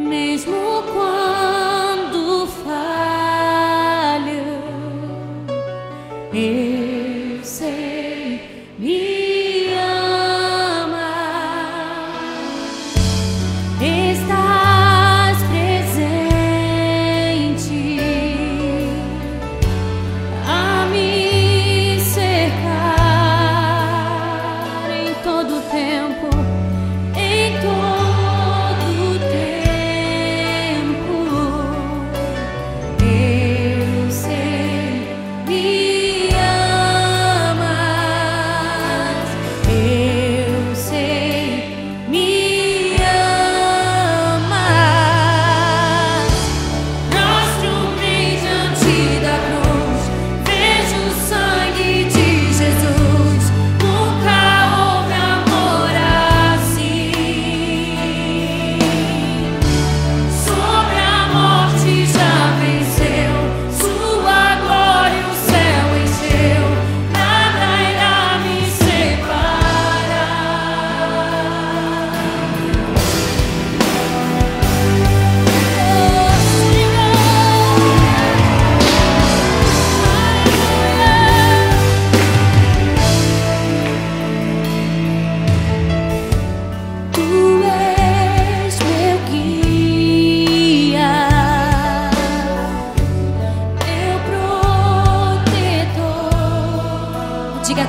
maze more quiet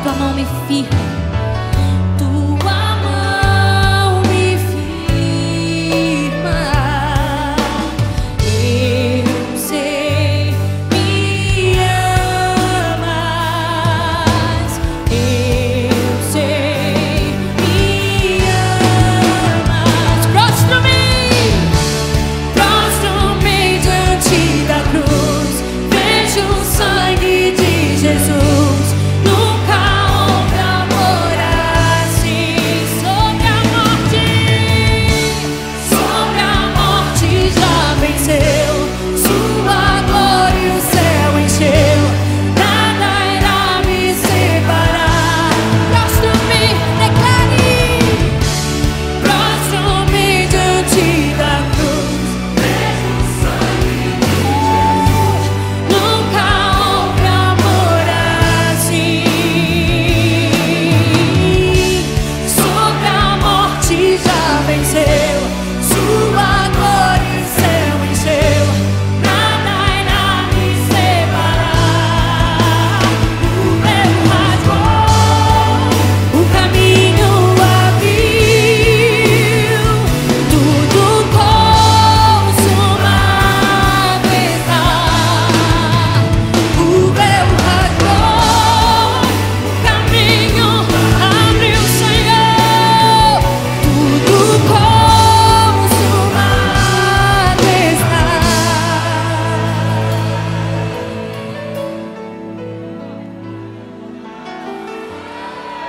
tua mão me firme.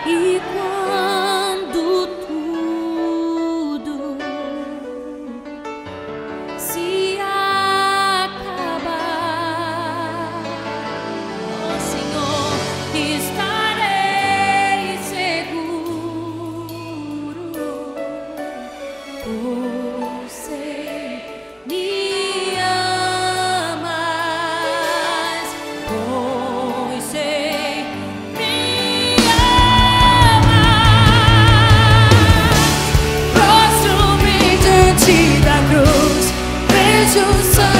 一过。to some